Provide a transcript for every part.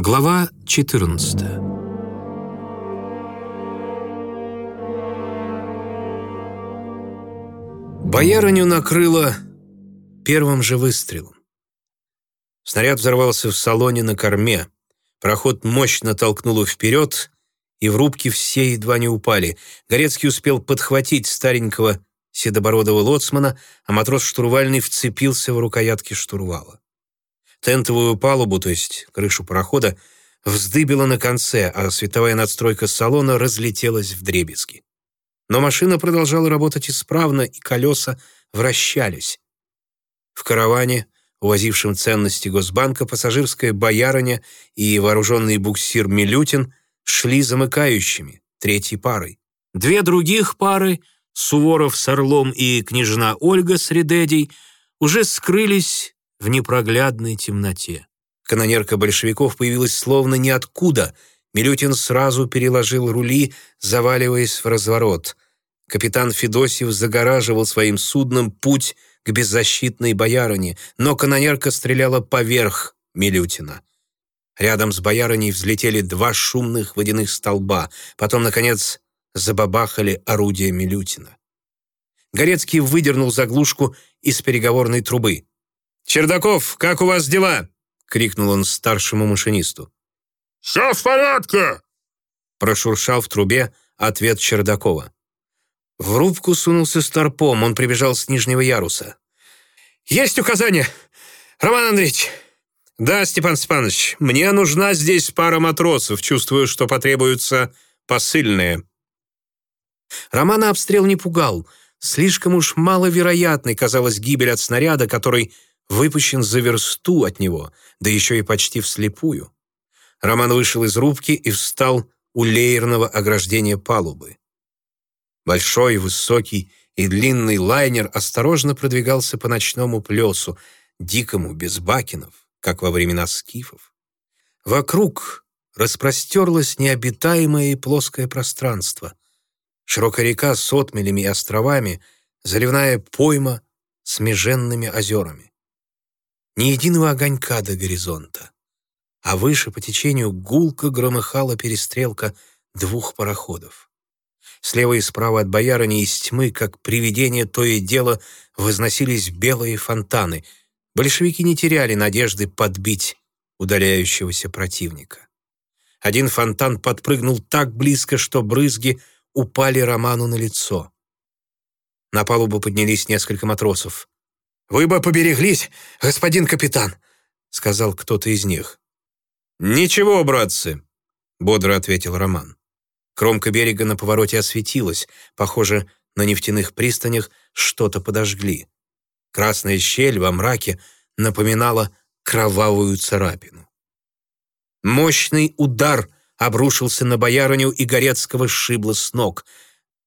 Глава 14 Боярыню накрыло первым же выстрелом. Снаряд взорвался в салоне на корме. Проход мощно толкнуло вперед, и в рубке все едва не упали. Горецкий успел подхватить старенького седобородого лоцмана, а матрос штурвальный вцепился в рукоятки штурвала. Тентовую палубу, то есть крышу парохода, вздыбило на конце, а световая надстройка салона разлетелась в дребезги. Но машина продолжала работать исправно, и колеса вращались. В караване, увозившем ценности Госбанка, пассажирская боярыня и вооруженный буксир Милютин шли замыкающими, третьей парой. Две других пары, Суворов с Орлом и княжна Ольга с Редедей, уже скрылись в непроглядной темноте. Канонерка большевиков появилась словно ниоткуда. Милютин сразу переложил рули, заваливаясь в разворот. Капитан Федосьев загораживал своим судном путь к беззащитной боярине, но канонерка стреляла поверх Милютина. Рядом с боярыней взлетели два шумных водяных столба, потом, наконец, забабахали орудия Милютина. Горецкий выдернул заглушку из переговорной трубы. «Чердаков, как у вас дела?» — крикнул он старшему машинисту. «Все в порядке!» — прошуршал в трубе ответ Чердакова. В рубку сунулся старпом, он прибежал с нижнего яруса. «Есть указание, Роман Андреевич!» «Да, Степан Степанович, мне нужна здесь пара матросов. Чувствую, что потребуются посыльные». Романа обстрел не пугал. Слишком уж маловероятной казалась гибель от снаряда, который выпущен за версту от него, да еще и почти вслепую. Роман вышел из рубки и встал у леерного ограждения палубы. Большой, высокий и длинный лайнер осторожно продвигался по ночному плесу, дикому, без бакенов, как во времена скифов. Вокруг распростерлось необитаемое и плоское пространство. Широкая река с отмелями и островами, заливная пойма с меженными озерами. Ни единого огонька до горизонта. А выше по течению гулко громыхала перестрелка двух пароходов. Слева и справа от боярыни из тьмы, как привидение то и дело, возносились белые фонтаны. Большевики не теряли надежды подбить удаляющегося противника. Один фонтан подпрыгнул так близко, что брызги упали Роману на лицо. На палубу поднялись несколько матросов. «Вы бы побереглись, господин капитан», — сказал кто-то из них. «Ничего, братцы», — бодро ответил Роман. Кромка берега на повороте осветилась. Похоже, на нефтяных пристанях что-то подожгли. Красная щель во мраке напоминала кровавую царапину. Мощный удар обрушился на боярыню, и Горецкого сшибло с ног.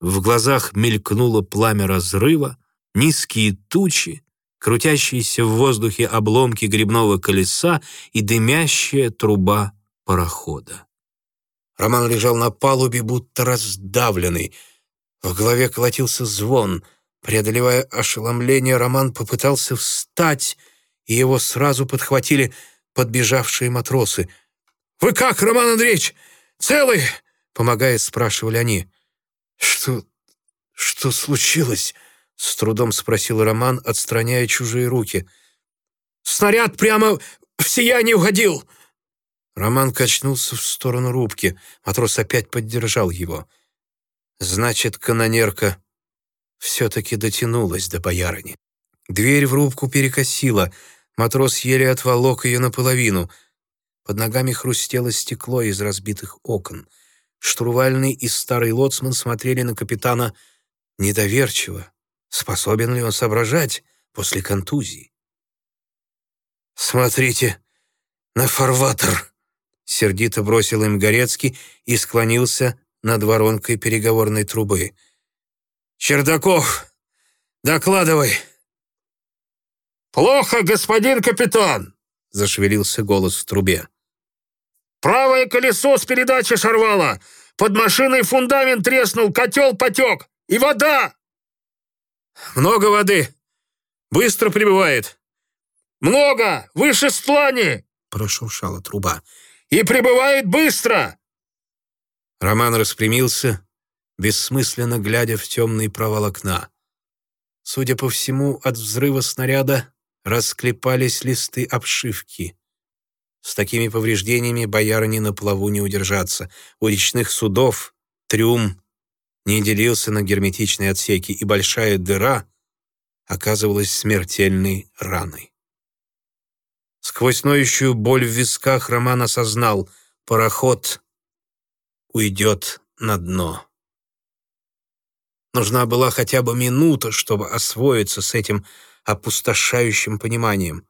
В глазах мелькнуло пламя разрыва, низкие тучи, крутящиеся в воздухе обломки грибного колеса и дымящая труба парохода. Роман лежал на палубе, будто раздавленный. В голове колотился звон. Преодолевая ошеломление, Роман попытался встать, и его сразу подхватили подбежавшие матросы. «Вы как, Роман Андреевич? Целый?» Помогая, спрашивали они. «Что... что случилось?» С трудом спросил Роман, отстраняя чужие руки. «Снаряд прямо в сияние угодил!» Роман качнулся в сторону рубки. Матрос опять поддержал его. «Значит, канонерка все-таки дотянулась до боярыни». Дверь в рубку перекосила. Матрос еле отволок ее наполовину. Под ногами хрустело стекло из разбитых окон. Штурвальный и старый лоцман смотрели на капитана недоверчиво, Способен ли он соображать после контузии? «Смотрите на фарватер!» Сердито бросил им Горецкий и склонился над воронкой переговорной трубы. «Чердаков, докладывай!» «Плохо, господин капитан!» — зашевелился голос в трубе. «Правое колесо с передачи сорвало! Под машиной фундамент треснул, котел потек! И вода!» «Много воды. Быстро прибывает». «Много! Выше стлани!» — прошуршала труба. и прибывает быстро!» Роман распрямился, бессмысленно глядя в темный провал окна. Судя по всему, от взрыва снаряда расклепались листы обшивки. С такими повреждениями боярыне на плаву не удержаться. У речных судов трюм не делился на герметичные отсеки, и большая дыра оказывалась смертельной раной. Сквозь ноющую боль в висках Роман осознал — пароход уйдет на дно. Нужна была хотя бы минута, чтобы освоиться с этим опустошающим пониманием.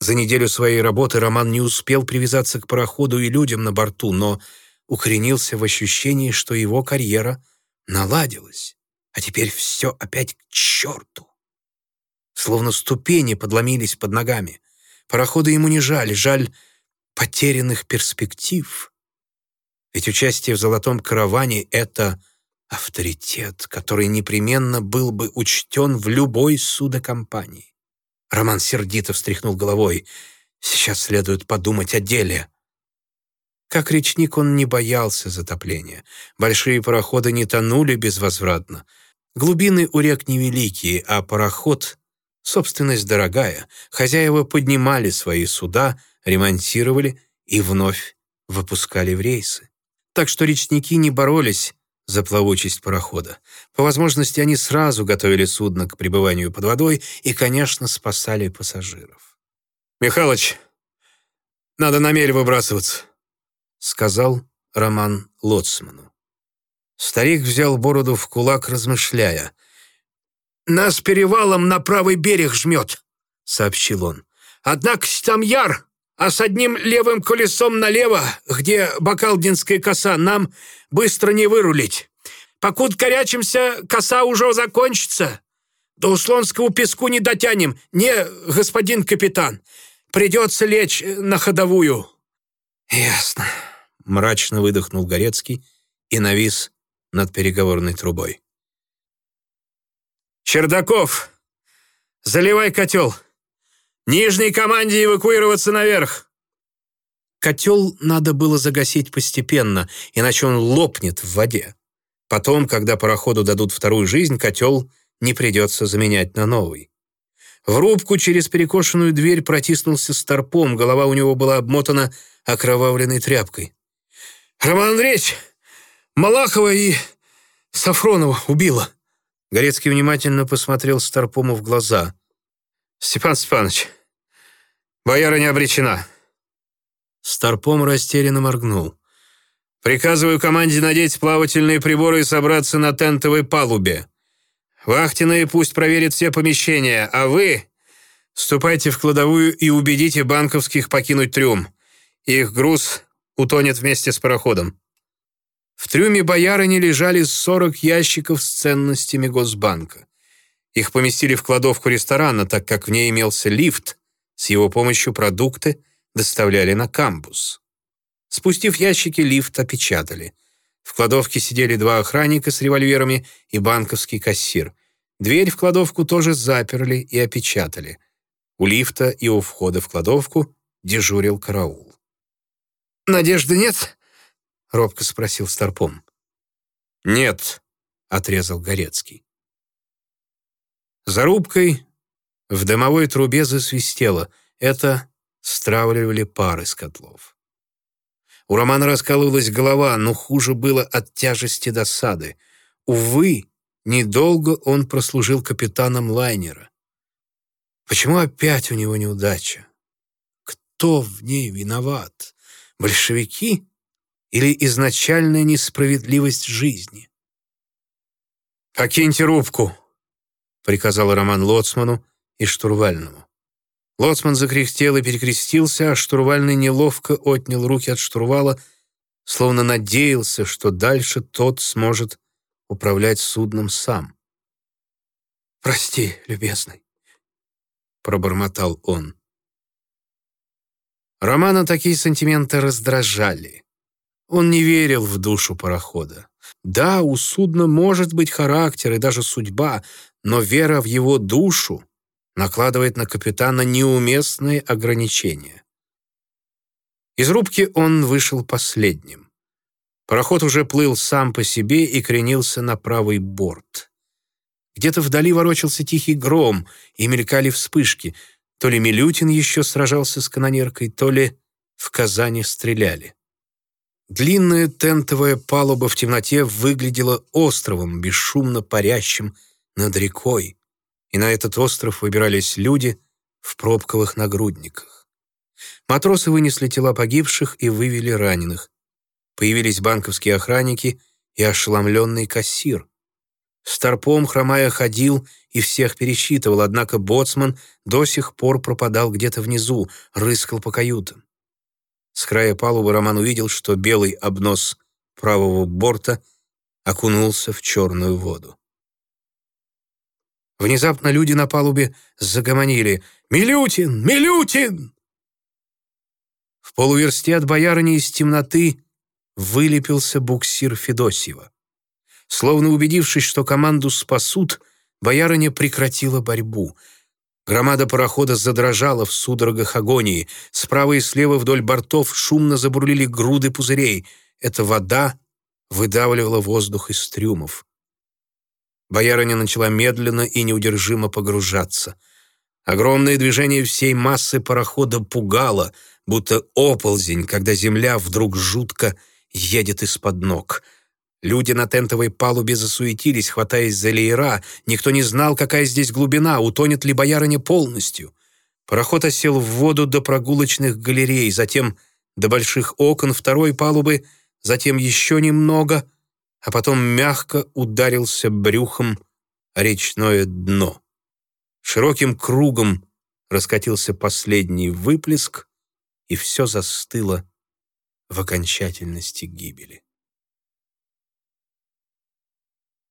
За неделю своей работы Роман не успел привязаться к пароходу и людям на борту, но укоренился в ощущении, что его карьера наладилась, а теперь все опять к черту. Словно ступени подломились под ногами. Пароходы ему не жаль, жаль потерянных перспектив. Ведь участие в «Золотом караване» — это авторитет, который непременно был бы учтен в любой судокомпании. Роман сердито встряхнул головой. Сейчас следует подумать о деле. Как речник он не боялся затопления. Большие пароходы не тонули безвозвратно. Глубины у рек невеликие, а пароход — собственность дорогая. Хозяева поднимали свои суда, ремонтировали и вновь выпускали в рейсы. Так что речники не боролись за плавучесть парохода. По возможности они сразу готовили судно к пребыванию под водой и, конечно, спасали пассажиров. «Михалыч, надо на мель выбрасываться», — сказал Роман Лоцману. Старик взял бороду в кулак, размышляя. «Нас перевалом на правый берег жмет», — сообщил он. «Однако там яр, а с одним левым колесом налево, где Бакалдинская коса, нам быстро не вырулить. Покуда корячимся, коса уже закончится. До Услонского песку не дотянем, не, господин капитан. Придется лечь на ходовую». «Ясно», — мрачно выдохнул Горецкий и навис над переговорной трубой. «Чердаков, заливай котел!» Нижней команде эвакуироваться наверх!» Котел надо было загасить постепенно, иначе он лопнет в воде. Потом, когда пароходу дадут вторую жизнь, котел не придется заменять на новый. В рубку через перекошенную дверь протиснулся старпом, голова у него была обмотана окровавленной тряпкой. «Роман Андреевич, Малахова и Сафронова убила!» Горецкий внимательно посмотрел Старпому в глаза. «Степан Степанович, бояра не обречена». Старпом растерянно моргнул. «Приказываю команде надеть плавательные приборы и собраться на тентовой палубе. Вахтенные пусть проверят все помещения, а вы ступайте в кладовую и убедите банковских покинуть трюм. Их груз утонет вместе с пароходом». В трюме боярыни лежали 40 ящиков с ценностями Госбанка. Их поместили в кладовку ресторана, так как в ней имелся лифт. С его помощью продукты доставляли на камбус. Спустив ящики, лифт опечатали. В кладовке сидели два охранника с револьверами и банковский кассир. Дверь в кладовку тоже заперли и опечатали. У лифта и у входа в кладовку дежурил караул. «Надежды нет?» — робко спросил Старпом. «Нет», — отрезал Горецкий. За рубкой в дымовой трубе засвистело. Это стравливали пары с котлов. У Романа раскалывалась голова, но хуже было от тяжести досады. Увы, недолго он прослужил капитаном лайнера. Почему опять у него неудача? Кто в ней виноват? Большевики или изначальная несправедливость жизни? «Покиньте рубку», — приказал Роман Лоцману и штурвальному. Лоцман закряхтел и перекрестился, а штурвальный неловко отнял руки от штурвала, словно надеялся, что дальше тот сможет управлять судном сам. «Прости, любезный», — пробормотал он. Романа такие сантименты раздражали. Он не верил в душу парохода. Да, у судна может быть характер и даже судьба, но вера в его душу накладывает на капитана неуместные ограничения. Из рубки он вышел последним. Пароход уже плыл сам по себе и кренился на правый борт. Где-то вдали ворочался тихий гром, и мелькали вспышки. То ли Милютин еще сражался с канонеркой, то ли в Казани стреляли. Длинная тентовая палуба в темноте выглядела островом, бесшумно парящим над рекой. И на этот остров выбирались люди в пробковых нагрудниках. Матросы вынесли тела погибших и вывели раненых. Появились банковские охранники и ошеломленный кассир. Старпом, хромая, ходил и всех пересчитывал, однако боцман до сих пор пропадал где-то внизу, рыскал по каютам. С края палубы Роман увидел, что белый обнос правого борта окунулся в черную воду. Внезапно люди на палубе загомонили «Милютин! Милютин!» В полуверсте от боярыни из темноты вылепился буксир Федосьева. Словно убедившись, что команду спасут, боярыня прекратила борьбу. Громада парохода задрожала в судорогах агонии. Справа и слева вдоль бортов шумно забурлили груды пузырей. Эта вода выдавливала воздух из трюмов. Боярыня начала медленно и неудержимо погружаться. Огромное движение всей массы парохода пугало, будто оползень, когда земля вдруг жутко едет из-под ног — Люди на тентовой палубе засуетились, хватаясь за леера. Никто не знал, какая здесь глубина, утонет ли боярыня полностью. Пароход осел в воду до прогулочных галерей, затем до больших окон второй палубы, затем еще немного, а потом мягко ударился брюхом речное дно. Широким кругом раскатился последний выплеск, и все застыло в окончательности гибели.